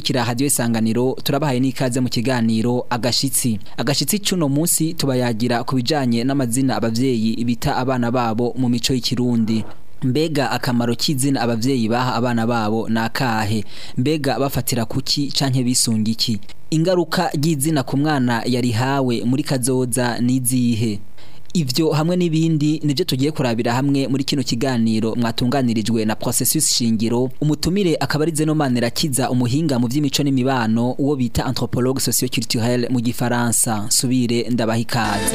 mukurikira radio isanganiro turabahaye n'ikaze mu kiganiro agashitsi agashitsi cuno munsi tubayagira kubijanye n'amazina abavyeyi ibita abana babo mu mico y'ikirundi mbega akamaro k'izina abavyeyi baha abana babo ni akahe mbega bafatira kuki canke bisunga ingaruka ry'izina ku mwana yarihawe muri kazoza n'izihe Ivyo hamwe n'ibindi nivyo tugiye kurabira hamwe muri kino kiganiro mwatunganirijwe na processus shingiro umutumire akaba ari Zeno Manirakiza umuhinga mu by’imico n'imibano uwo bita anthropologue socioculturelle mu gifaransa subire ndabahikaze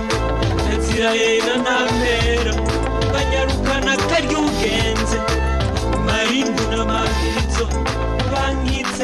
gahera n'amera banyarukana akaryo ugenze marimbu n'amabirizo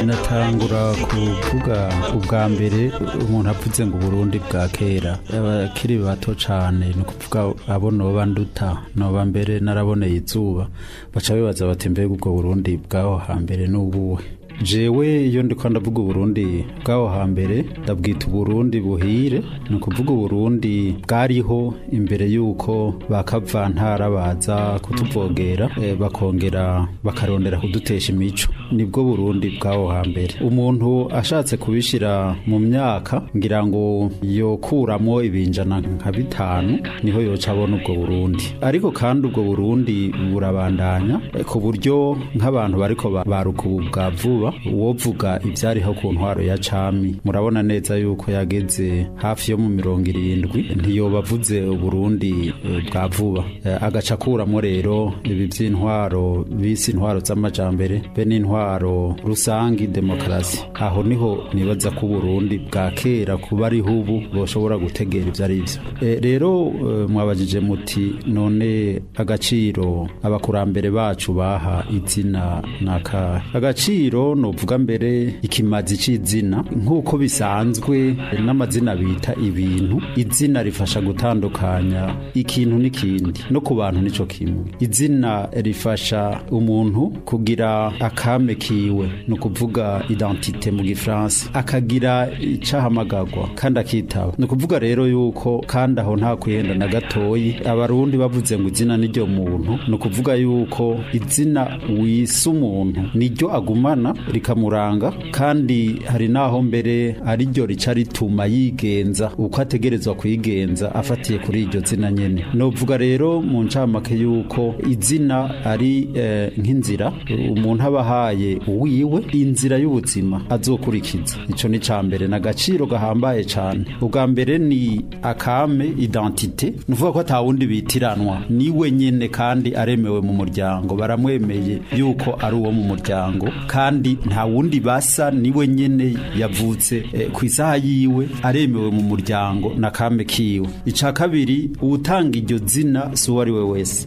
natangura kuvuga ubwa mbere umuntu apfutse ngo uburundi bwa kera abakiri bato cyane ni ukuvuga abo noba nduta noba mbere naraboneye izuba baca bibaza bati mbega ubwo burundi bwaho hambere n'ubuwe jewe iyo ndiko ndavuga uburundi bwaho hambere ndabwita uburundi buhire ni ukuvuga uburundi bwariho imbere y'uko bakavantara baza kutuvogera eh, bakongera bakarondera kudutesha imico nibwo burundi bwaho hambere umuntu ashatse kubishyira mu myaka ngira ngo yokuramo ibinjana nka bitanu niho yoca abona ubwo burundi ariko kandi ubwo burundi burabandanya eh, ku buryo nk'abantu bariko baruka vuba izuba uwovuga ibyariho ku ntwaro ya cami murabona neza yuko yageze hafi yo mu mirongo irindwi ntiyobavuze uburundi eh, bwa vuba eh, agaca rero ibi by'intwaro bisi intwaro z'amajambere be n'intwaro rusange demokarasi aho niho nibaza ko uburundi bwa kera kuba ariho ubu bashobora gutegera ibyo ari byo eh, rero mwabajije muti none agaciro abakurambere bacu baha izina naka agaciro novuga mbere ikimazi cy'izina nk'uko bisanzwe n'amazina bita ibintu izina rifasha gutandukanya ikintu n'ikindi no ku bantu nicyo kimwe izina rifasha umuntu kugira akame kiwe ni ukuvuga identite mu gifaransa akagira icahamagagwa kandi akitaba ni ukuvuga rero yuko kandi aho nta kwihenda na gatoyi abarundi bavuze ngo izina niryo muntu ni ukuvuga yuko izina wise umuntu niryo agumana rikamuranga kandi hari n'aho mbere ari ryo rica rituma yigenza uko ategerezwa kuyigenza afatiye kuri iryo zina nyine novuga rero mu ncamake y'uko izina ari eh, nk'inzira umuntu aba ahaye uwiwe inzira y'ubuzima azokurikiza icyo ni icya mbere ni agaciro gahambaye cyane ubwa mbere ni akame identite nuvuga ko atawundi bitiranwa ni wenyine kandi aremewe mu muryango baramwemeye yuko ari uwo mu muryango kandi kandi nta wundi basa ni we nyine yavutse eh, ku isaha yiwe aremewe mu muryango na kame kiwe ica kabiri uwutanga iryo zina si uwo ari we wese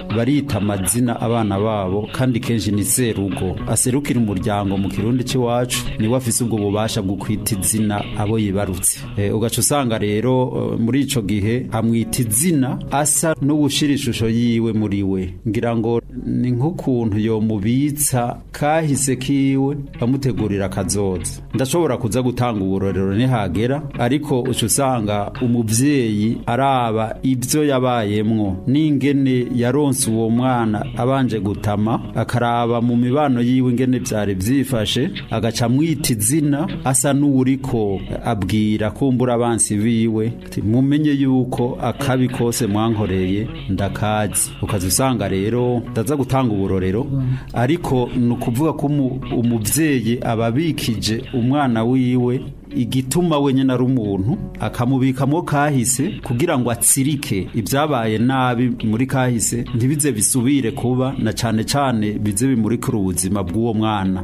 barita amazina abana babo kandi kenshi ni serugo aserukira umuryango mu kirundi cy'iwacu niwe afise ubwo bubasha bwo kwita izina abo yibarutse eh, ugaca usanga rero eh, muri icyo gihe amwita izina asa n'ugushira ishusho yiwe muri we ngira ngo ni nk'ukuntu yomubitsa kahise kiwe amutegurira akazoza ndashobora kuza gutanga uburorero nihagera ariko uca usanga usanga umubyeyi araba ibyo yabayemwo n'ingene yaronse uwo mwana abanje gutama akaraba mu mibano yiwe ingene byari byifashe agaca amwita izina asa n'uwuriko abwira kumbura abansi biwe mumenye yuko akabi kose mwankoreye ndakazi ukaza usanga rero ndaza gutanga uburorero ariko ni ukuvuga ko umubyeyi ababikije umwana wiwe igituma wenyine ari umuntu akamubikamo kahise kugira ngo atsirike ibyabaye nabi muri kahise ntibize bisubire kuba na cyane cyane bize bimurikira ubuzima bw'uwo mwana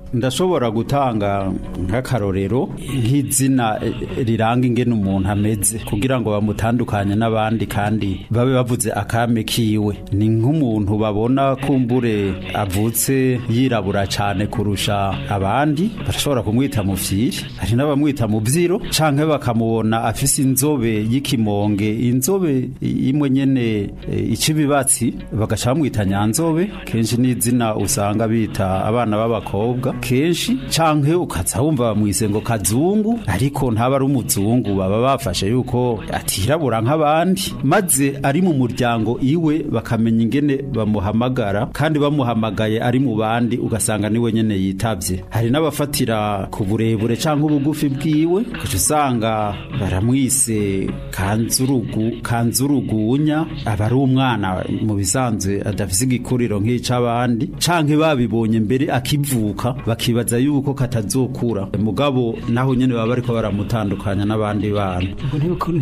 ndashobora gutanga nk'akarorero nk'izina eh, riranga ingene umuntu ameze kugira ngo bamutandukanye n'abandi kandi babe bavuze akame kiwe ni nk'umuntu babona kumbure avutse yirabura cyane kurusha abandi barashobora kumwita mu byiri hari n'abamwita mu byiro cyangwa bakamubona afise inzobe y'ikimonge inzobe imwe nyene eh, icibibatsi bagaca bamwita nyanzobe kenshi ni izina usanga bita abana b'abakobwa kenshi canke ukaza wumva bamwise ngo kazungu ariko ntaba ari umuzungu baba bafashe yuko atirabura nk'abandi maze ari mu muryango iwe bakamenya ingene bamuhamagara kandi bamuhamagaye ari mu bandi ugasanga niwe nyene yitavye hari n'abafatira ku burebure canke ubugufi bwiwe ugaca usanga baramwise kanzurugu kanzurugunya aba ari umwana mu bisanzwe adafize igikuriro nk'icy'abandi canke babibonye mbere akivuka bakibaza yuko katazukura mugabo naho nyene baba ariko baramutandukanya n'abandi bana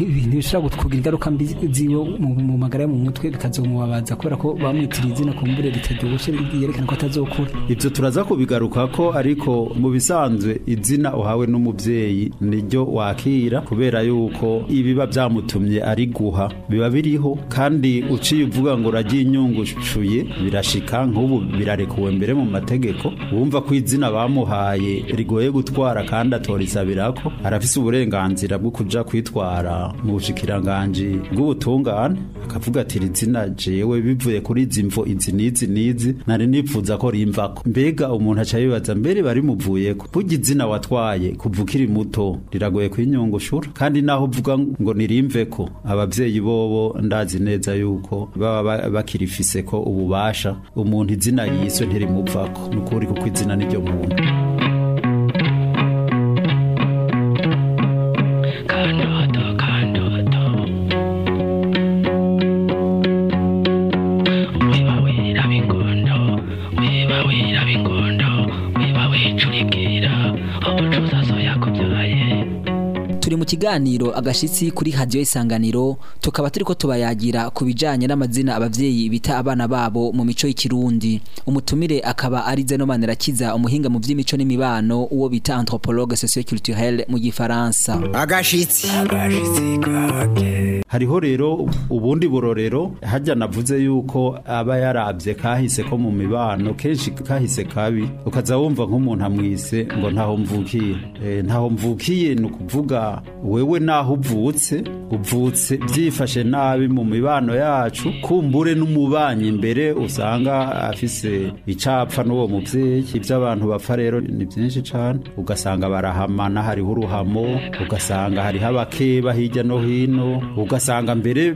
ibintu bishobora kutwugira ingaruka mbi ziwe mu magara mu mutwe bikazomubabaza kubera ko bamwitiriye izina ku mbure ritaryoshye yerekana ko atazokura ibyo turaza kubigaruka ko ariko mu bisanzwe izina uhawe n'umubyeyi niryo wakira kubera yuko ibiba byamutumye ari biguha biba biriho kandi uciye uvuga ngo uragiye inyungucuye birashika nk'ubu birarekuwe mbere mu mategeko wumva ko izina bamuhaye rigoye gutwara kandi atorisabira birako arafise uburenganzira bwo kuja kwitwara mu bushikiranganji bw'ubutungane akavuga ati izina jewe bivuye kuri izi mvo izi n'izi n'izi nari nipfuza ko rimvako mbega umuntu aca yibaza mbere barimuvuyeko burya izina watwaye kuva ukiri muto riragoye kwinyungushura kandi naho uvuga ngo nirimveko aba ababyeyi bobo ndazi neza yuko baba bakirifise ko ububasha umuntu izina yiso ntirimuvako ni ukuri kuko izina n'iryo muntu kiganiro agashitsi kuri radio isanganiro tukaba turiko tubayagira ku bijyanye n'amazina ababyeyi bita abana babo mu mico y'ikirundi umutumire akaba ari Zeno Manirakiza umuhinga mu by’imico n'imibano uwo bita anthropologue socioculturel mu gifaransa agashitsi hariho rero ubundi burorero hajya navuze yuko aba yarabye kahise ko mu mibano kenshi kahise kabi ukaza wumva nk'umuntu amwise ngo ntaho mvukiye eh, ntaho mvukiye ni ukuvuga we wewe naho uvutse uvutse byifashe nabi mu mibano yacu kumbure n'umubanyi imbere usanga afise icapfa n'uwo mubyeyi ibyo abantu bapfa rero ni byinshi cyane ugasanga barahamana hariho uruhamo ugasanga hariho abakeba hirya no hino ugasanga mbere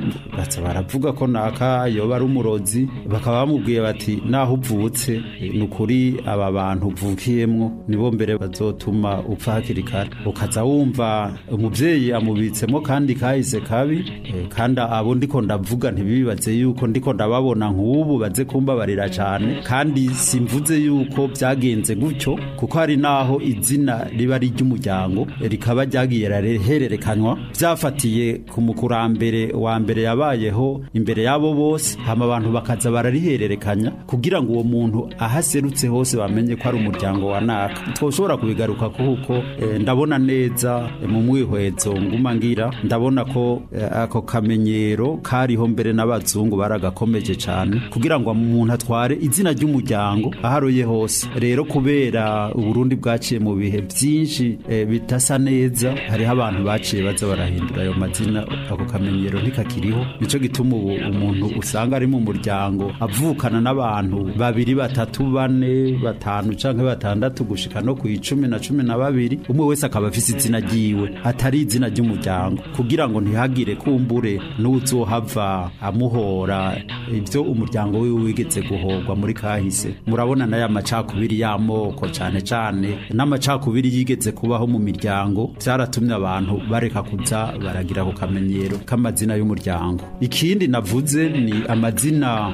baravuga ko naka yoba ari umurozi bakaba bamubwiye bati naho uvutse ni ukuri aba bantu uvukiyemwo nibo mbere bazotuma upfa hakiri kare ukaza wumva umubyeyi amubitsemo kandi kahise babize kabi eh, kandi abo ndiko ndavuga ntibibibaze yuko ndiko ndababona nk'ubu baze kumbabarira cyane kandi simvuze yuko byagenze gutyo kuko hari n'aho izina riba ry'umuryango rikaba ryagiye rarehererekanywa byafatiye ku mukurambere wa mbere yabayeho imbere yabo bose hama abantu bakaza bararihererekanya kugira ngo uwo muntu ahaserutse hose bamenye ko ari umuryango wa naka twoshobora kubigaruka kuko eh, ndabona neza eh, mu mwihwezo nguma ngira ndabona ko kuko eh, ako kamenyero kariho mbere n'abazungu baragakomeje cyane kugira ngo umuntu atware izina ry'umuryango aharuye hose rero kubera uburundi bwaciye mu bihe byinshi eh, bitasa neza hariho abantu baciye baza barahindura ayo mazina ako kamenyero ntikakiriho nicyo gituma ubu umuntu usanga ari mu muryango avukana n'abantu babiri batatu bane batanu cyangwa batandatu gushika no ku icumi na cumi na babiri umwe wese akaba afite izina ryiwe atari izina ry'umuryango kugira ngo ntihagire kumbure n'uzohava amuhora ibyo umuryango wiwe wigetse guhorwa muri kahise murabona n'aya macakubiri y'amoko cyane cyane n'amacakubiri yigeze kubaho mu miryango byaratumye abantu bareka kuza baragira ku kamenyero k'amazina y'umuryango ikindi navuze ni amazina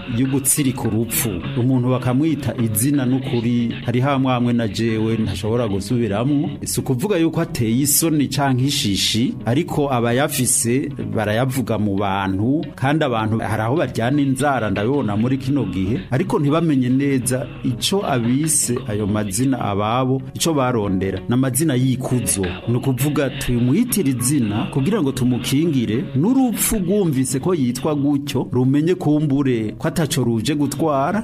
ku rupfu umuntu bakamwita izina n'ukuri hariho amwamwe na jewe ntashobora gusubiramo si ukuvuga yuko ateye isoni cyangwa ishishi ariko aba yafise wese barayavuga mu bantu kandi abantu hari aho baryana inzara ndabibona muri kino gihe ariko ntibamenye neza icyo abise ayo mazina ababo icyo barondera ni amazina y'ikuzo ni ukuvuga tumuhitire izina kugira ngo tumukingire n'urupfu rwumvise ko yitwa gutyo rumenye kumbure ko atacyo ruje gutwara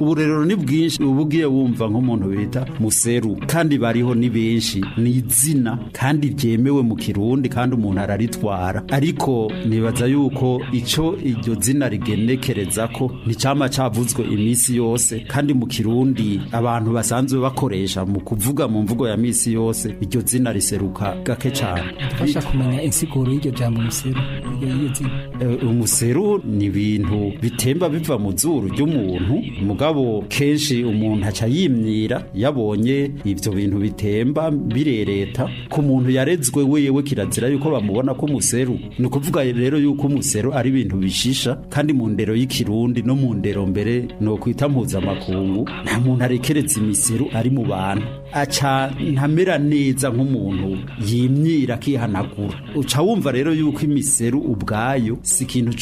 ubu rero ni bwinshi uba ugiye wumva nk'umuntu bita museru kandi bariho ni benshi ni izina kandi ryemewe mu kirundi kandi umuntu araritwara ariko nibaza yuko icyo iryo zina rigenekereza ko nticyamuha icama cavuzwe imisi yose kandi mu kirundi abantu basanzwe bakoresha mu kuvuga mu mvugo ya misi yose iryo zina riseruka gake cyane kumenya insiguro y'iryo jambo museru Eh, umuseru ni ibintu bitemba biva mu zuru ry'umuntu mugabo kenshi umuntu aca yimyira yabonye ibyo bintu bitemba birereta ku muntu yarezwe wewe kirazira yuko bamubona ko umuseru ni ukuvuga rero yuko umuseru ari ibintu bishisha kandi mu ndero y'ikirundi no mu ndero mbere ni ukwita mpuzamakungu nta muntu arekereza imiseru ari mu bantu aca ntamera neza nk'umuntu yimyira akihanagura uca wumva rero yuko imiseru ubwayo si ikintu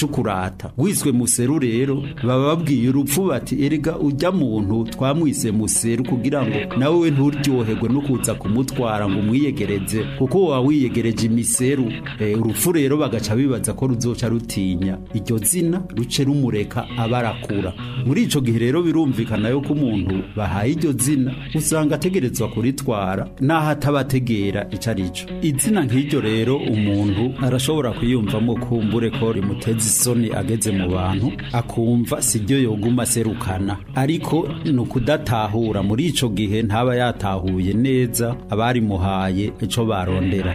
wiswe museru rero baba babwiye urupfu bati erega ujya muntu twamwise museru kugira ngo nawe nturyoherwe no kuza kumutwara ngo umwiyegereze kuko waba wiyegereje imiseru eh, urupfu rero bagaca bibaza ko ruzoca rutinya iryo zina ruce rumureka abarakura muri icyo gihe rero birumvikana yo ko umuntu bahaye iryo zina usanga ategerezwa kuritwara n'aho atabategera icyo ari cyo izina nk'iryo rero umuntu arashobora kuyumvamo kumbure ko rimuteza isoni ageze mu bantu akumva si ryo yoguma serukana. ariko ni ukudatahura muri icyo gihe ntaba yatahuye neza abarimuhaye icyo barondera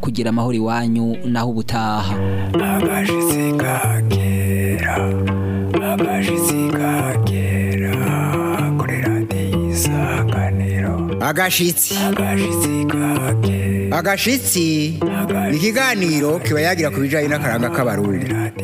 kugira amahoro iwanyu naho ubutaha gutaha agashitsi ni ikiganiro kiba yagira ku bijyanye n'akaranga k'abarundi